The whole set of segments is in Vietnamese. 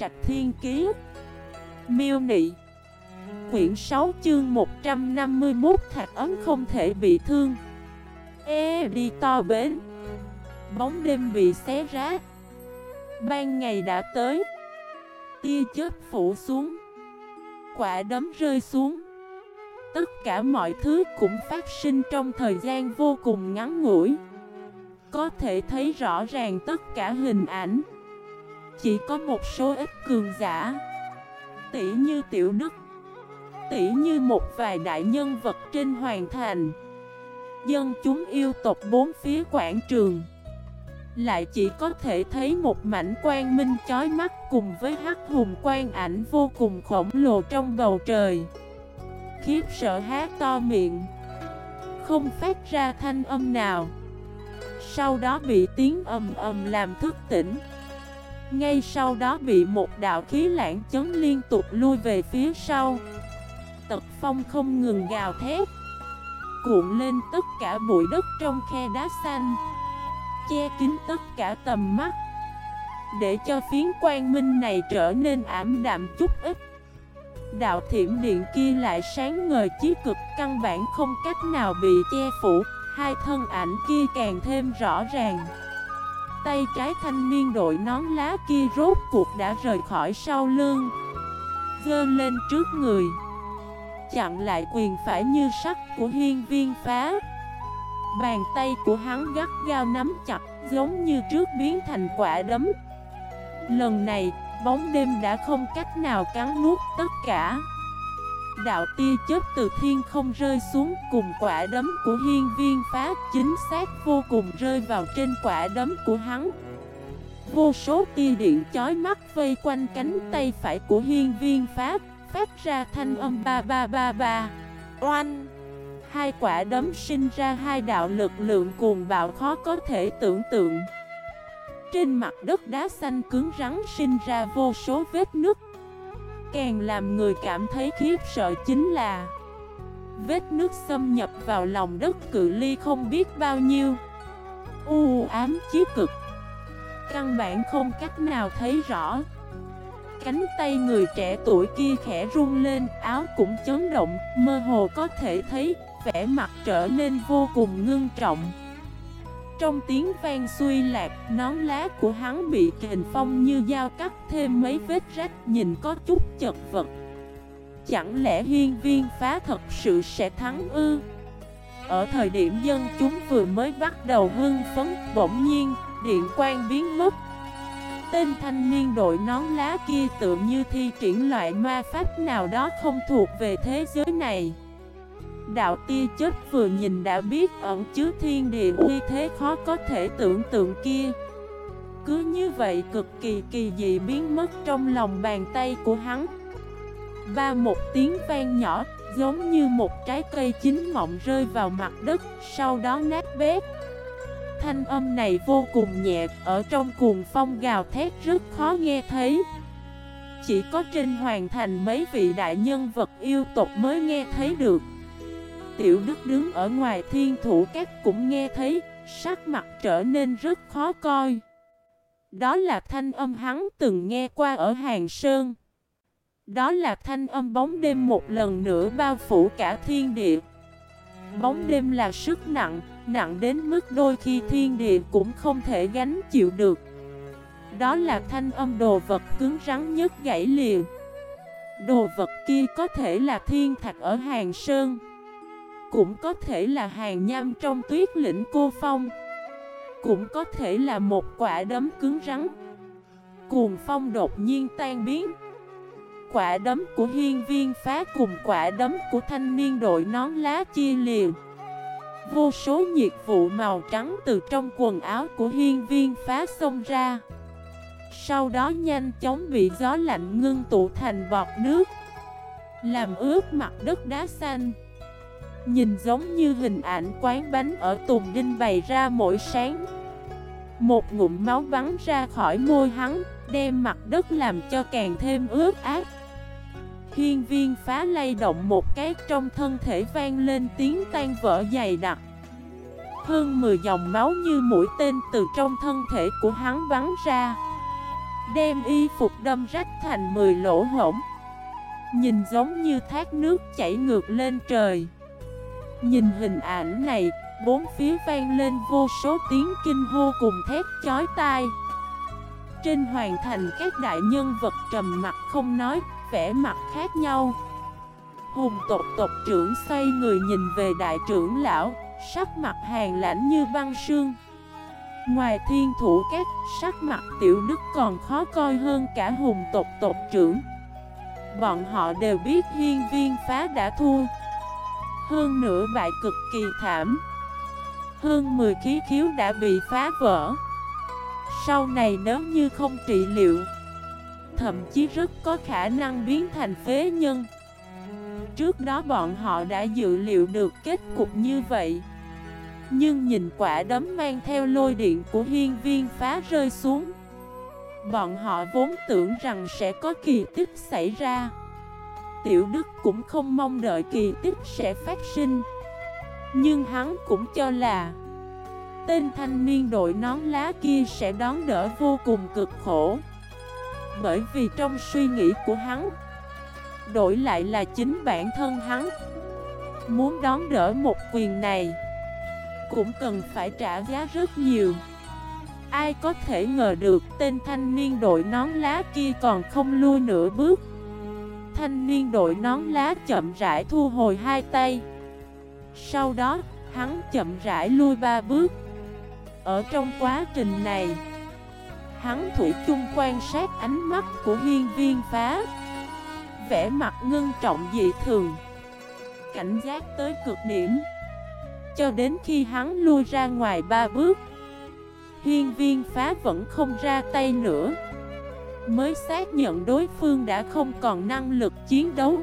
Trạch Thiên Kiế Miêu Nị. Quyển 6 chương 151 Thạch ấn không thể bị thương. Ê đi to bến. Bóng đêm bị xé rách Ban ngày đã tới. Tia chớp phủ xuống. Quả đấm rơi xuống. Tất cả mọi thứ cũng phát sinh trong thời gian vô cùng ngắn ngủi. Có thể thấy rõ ràng tất cả hình ảnh. Chỉ có một số ít cường giả. Tỷ như Tiểu Đức. Tỷ như một vài đại nhân vật trên hoàng thành. Dân chúng yêu tộc bốn phía quảng trường. Lại chỉ có thể thấy một mảnh quang minh chói mắt cùng với hắc hùng quang ảnh vô cùng khổng lồ trong bầu trời. Khiếp sợ há to miệng. Không phát ra thanh âm nào. Sau đó bị tiếng ầm ầm làm thức tỉnh. Ngay sau đó bị một đạo khí lãng chấn liên tục lui về phía sau. Tật phong không ngừng gào thét, Cuộn lên tất cả bụi đất trong khe đá xanh, Che kín tất cả tầm mắt. Để cho phiến quang minh này trở nên ảm đạm chút ít, Đạo thiểm điện kia lại sáng ngời chí cực, căn bản không cách nào bị che phủ. Hai thân ảnh kia càng thêm rõ ràng. Tay trái thanh niên đội nón lá kia rốt cuộc đã rời khỏi sau lưng. Dơ lên trước người. Chặn lại quyền phải như sắt của hiên viên phá. Bàn tay của hắn gắt gao nắm chặt, Giống như trước biến thành quả đấm. Lần này, Bóng đêm đã không cách nào cắn nuốt tất cả. Đạo tia chớp từ thiên không rơi xuống cùng quả đấm của hiên viên phá, Chính xác vô cùng rơi vào trên quả đấm của hắn. Vô số tia điện chói mắt vây quanh cánh tay phải của hiên viên phá, Phát ra thanh âm ba ba ba ba. Oanh! Hai quả đấm sinh ra hai đạo lực lượng cuồng bạo khó có thể tưởng tượng. Trên mặt đất đá xanh cứng rắn sinh ra vô số vết nứt Càng làm người cảm thấy khiếp sợ chính là Vết nước xâm nhập vào lòng đất cự ly không biết bao nhiêu. U ám chí cực. Căn bản không cách nào thấy rõ. Cánh tay người trẻ tuổi kia khẽ run lên, Áo cũng chấn động, Mơ hồ có thể thấy, vẻ mặt trở nên vô cùng ngưng trọng trong tiếng vang suy lạc, nón lá của hắn bị kền phong như dao cắt thêm mấy vết rách nhìn có chút chật vật. Chẳng lẽ hiên viên phá thật sự sẽ thắng ư? Ở thời điểm dân chúng vừa mới bắt đầu hưng phấn, bỗng nhiên, điện quang biến mất. Tên thanh niên đội nón lá kia tự như thi triển loại ma pháp nào đó không thuộc về thế giới này. Đạo tia chết vừa nhìn đã biết ẩn chứa thiên địa uy thế khó có thể tưởng tượng kia. Cứ như vậy cực kỳ kỳ dị biến mất trong lòng bàn tay của hắn. Ba một tiếng vang nhỏ, giống như một trái cây chín mọng rơi vào mặt đất, Sau đó nát bét. Thanh âm này vô cùng nhẹ, Ở trong cuồng phong gào thét rất khó nghe thấy. Chỉ có trên hoàn thành mấy vị đại nhân vật yêu tộc mới nghe thấy được. Tiểu Đức đứng ở ngoài thiên thủ các cũng nghe thấy, sắc mặt trở nên rất khó coi. Đó là thanh âm hắn từng nghe qua ở Hàng Sơn. Đó là thanh âm bóng đêm một lần nữa bao phủ cả thiên địa. Bóng đêm là sức nặng, nặng đến mức đôi khi thiên địa cũng không thể gánh chịu được. Đó là thanh âm đồ vật cứng rắn nhất gãy liền. Đồ vật kia có thể là thiên thạch ở Hàng Sơn. Cũng có thể là hàng nham trong tuyết lĩnh cô phong. Cũng có thể là một quả đấm cứng rắn. Cuồng phong đột nhiên tan biến. Quả đấm của hiên viên phá cùng quả đấm của thanh niên đội nón lá chia liền Vô số nhiệt vụ màu trắng từ trong quần áo của hiên viên phá xông ra. Sau đó nhanh chóng bị gió lạnh ngưng tụ thành bọt nước, Làm ướt mặt đất đá xanh. Nhìn giống như hình ảnh quán bánh ở Tùng Đinh bày ra mỗi sáng. Một ngụm máu bắn ra khỏi môi hắn, Đem mặt đất làm cho càng thêm ướt ác Hiên viên phá lay động một cái, trong thân thể vang lên tiếng tan vỡ dày đặc. Hơn 10 dòng máu như mũi tên từ trong thân thể của hắn bắn ra, Đem y phục đâm rách thành 10 lỗ hổng. Nhìn giống như thác nước chảy ngược lên trời. Nhìn hình ảnh này, Bốn phía vang lên vô số tiếng kinh hô cùng thét chói tai. Trên hoàn thành, các đại nhân vật trầm mặt không nói, vẻ mặt khác nhau. Hùng tộc tộc trưởng xoay người nhìn về đại trưởng lão, Sắc mặt hàng lãnh như băng sương. Ngoài thiên thủ các, sắc mặt tiểu đức còn khó coi hơn cả hùng tộc tộc trưởng. Bọn họ đều biết hiên viên phá đã thua. Hơn nữa bại cực kỳ thảm. Hơn 10 khí khiếu đã bị phá vỡ. Sau này nếu như không trị liệu, Thậm chí rất có khả năng biến thành phế nhân. Trước đó bọn họ đã dự liệu được kết cục như vậy. Nhưng nhìn quả đấm mang theo lôi điện của hiên viên phá rơi xuống, Bọn họ vốn tưởng rằng sẽ có kỳ tích xảy ra. Tiểu Đức cũng không mong đợi kỳ tích sẽ phát sinh. Nhưng hắn cũng cho là, Tên thanh niên đội nón lá kia sẽ đón đỡ vô cùng cực khổ. Bởi vì trong suy nghĩ của hắn, Đổi lại là chính bản thân hắn, Muốn đón đỡ một quyền này, Cũng cần phải trả giá rất nhiều. Ai có thể ngờ được tên thanh niên đội nón lá kia còn không lui nửa bước. Thanh niên đội nón lá chậm rãi thu hồi hai tay. Sau đó, hắn chậm rãi lui ba bước. Ở trong quá trình này Hắn thủy chung quan sát ánh mắt của hiên viên phá. Vẻ mặt ngưng trọng dị thường Cảnh giác tới cực điểm. Cho đến khi hắn lui ra ngoài ba bước Hiên viên phá vẫn không ra tay nữa. Mới xác nhận đối phương đã không còn năng lực chiến đấu.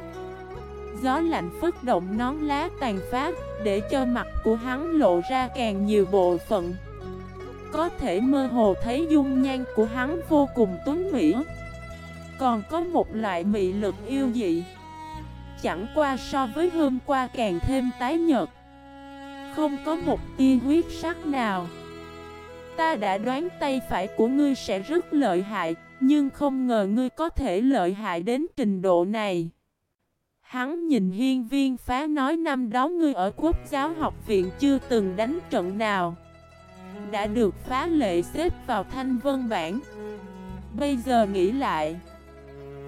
Gió lạnh phất động nón lá tàn phá, Để cho mặt của hắn lộ ra càng nhiều bộ phận. Có thể mơ hồ thấy dung nhan của hắn vô cùng tuấn mỹ. Còn có một loại mị lực yêu dị. Chẳng qua so với hôm qua càng thêm tái nhợt. Không có một tia huyết sắc nào. Ta đã đoán tay phải của ngươi sẽ rất lợi hại. Nhưng không ngờ ngươi có thể lợi hại đến trình độ này. Hắn nhìn hiên viên phá nói năm đó ngươi ở quốc giáo học viện chưa từng đánh trận nào. Đã được phá lệ xếp vào thanh vân bản Bây giờ nghĩ lại,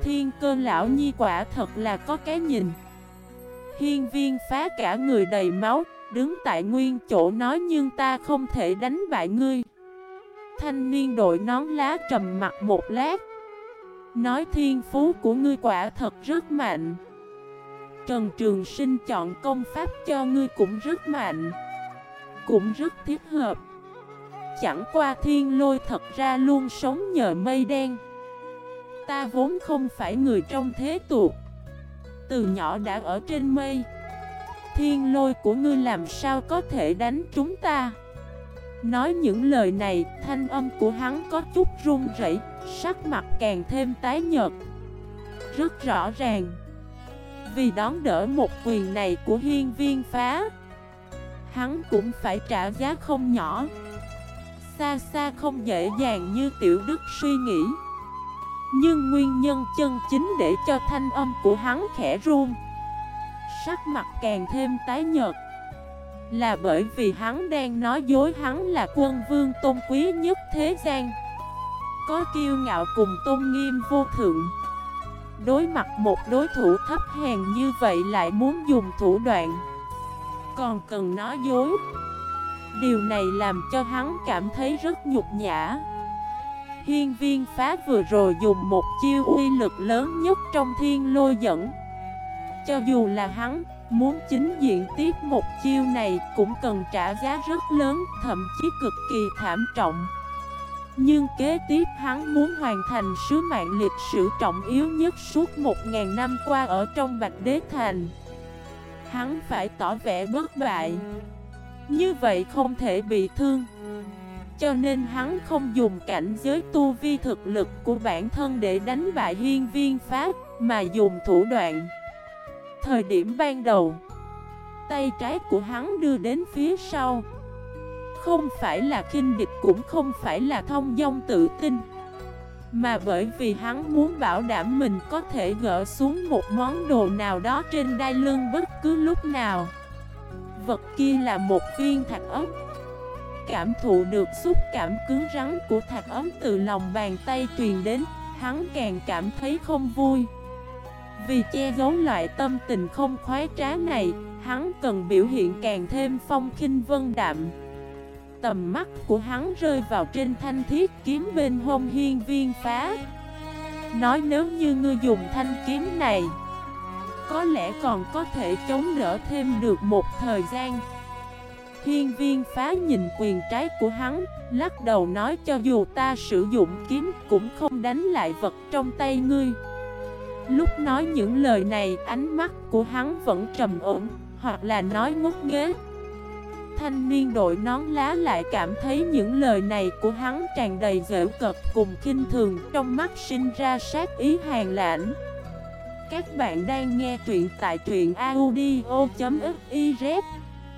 Thiên cơ lão nhi quả thật là có cái nhìn. Hiên viên phá cả người đầy máu, Đứng tại nguyên chỗ nói nhưng ta không thể đánh bại ngươi. Thanh niên đội nón lá trầm mặt một lát. Nói, thiên phú của ngươi quả thật rất mạnh. Trần Trường Sinh chọn công pháp cho ngươi cũng rất mạnh, Cũng rất thiết hợp. Chẳng qua thiên lôi thật ra luôn sống nhờ mây đen. Ta vốn không phải người trong thế tục. Từ nhỏ đã ở trên mây. Thiên lôi của ngươi làm sao có thể đánh chúng ta? Nói những lời này, Thanh âm của hắn có chút run rẩy, Sắc mặt càng thêm tái nhợt. Rất rõ ràng. Vì đón đỡ một quyền này của hiên viên phá, Hắn cũng phải trả giá không nhỏ. Xa xa không dễ dàng như tiểu đức suy nghĩ. Nhưng nguyên nhân chân chính để cho thanh âm của hắn khẽ run, Sắc mặt càng thêm tái nhợt. Là bởi vì hắn đang nói dối hắn là quân vương tôn quý nhất thế gian. Có kiêu ngạo cùng tôn nghiêm vô thượng. Đối mặt một đối thủ thấp hèn như vậy lại muốn dùng thủ đoạn. Còn cần nói dối. Điều này làm cho hắn cảm thấy rất nhục nhã. Hiên viên phá vừa rồi dùng một chiêu uy lực lớn nhất trong thiên lôi dẫn. Cho dù là hắn muốn chính diện tiếp một chiêu này cũng cần trả giá rất lớn, thậm chí cực kỳ thảm trọng. Nhưng kế tiếp hắn muốn hoàn thành sứ mạng lịch sử trọng yếu nhất suốt một ngàn năm qua ở trong Bạch Đế Thành. Hắn phải tỏ vẻ bất bại. Như vậy không thể bị thương. Cho nên hắn không dùng cảnh giới tu vi thực lực của bản thân để đánh bại hiên viên pháp Mà dùng thủ đoạn Thời điểm ban đầu. Tay trái của hắn đưa đến phía sau. Không phải là kinh địch cũng không phải là thông dong tự tin. Mà bởi vì hắn muốn bảo đảm mình có thể gỡ xuống một món đồ nào đó trên đai lưng bất cứ lúc nào. Vật kia là một viên thạch ấm Cảm thụ được xúc cảm cứng rắn của thạch ấm từ lòng bàn tay truyền đến, Hắn càng cảm thấy không vui. Vì che giấu loại tâm tình không khoái trá này, Hắn cần biểu hiện càng thêm phong khinh vân đạm. Tầm mắt của hắn rơi vào trên thanh thiết kiếm bên hông hiên viên phá. Nói nếu như ngươi dùng thanh kiếm này, Có lẽ còn có thể chống đỡ thêm được một thời gian. Hiên viên phá nhìn quyền trái của hắn, Lắc đầu nói cho dù ta sử dụng kiếm cũng không đánh lại vật trong tay ngươi. Lúc nói những lời này, ánh mắt của hắn vẫn trầm ổn, Hoặc là nói ngốc nghếch. Thanh niên đội nón lá lại cảm thấy những lời này của hắn tràn đầy dễ cật cùng kinh thường, Trong mắt sinh ra sát ý hàng lãnh Các bạn đang nghe truyện tại truyện audio.fif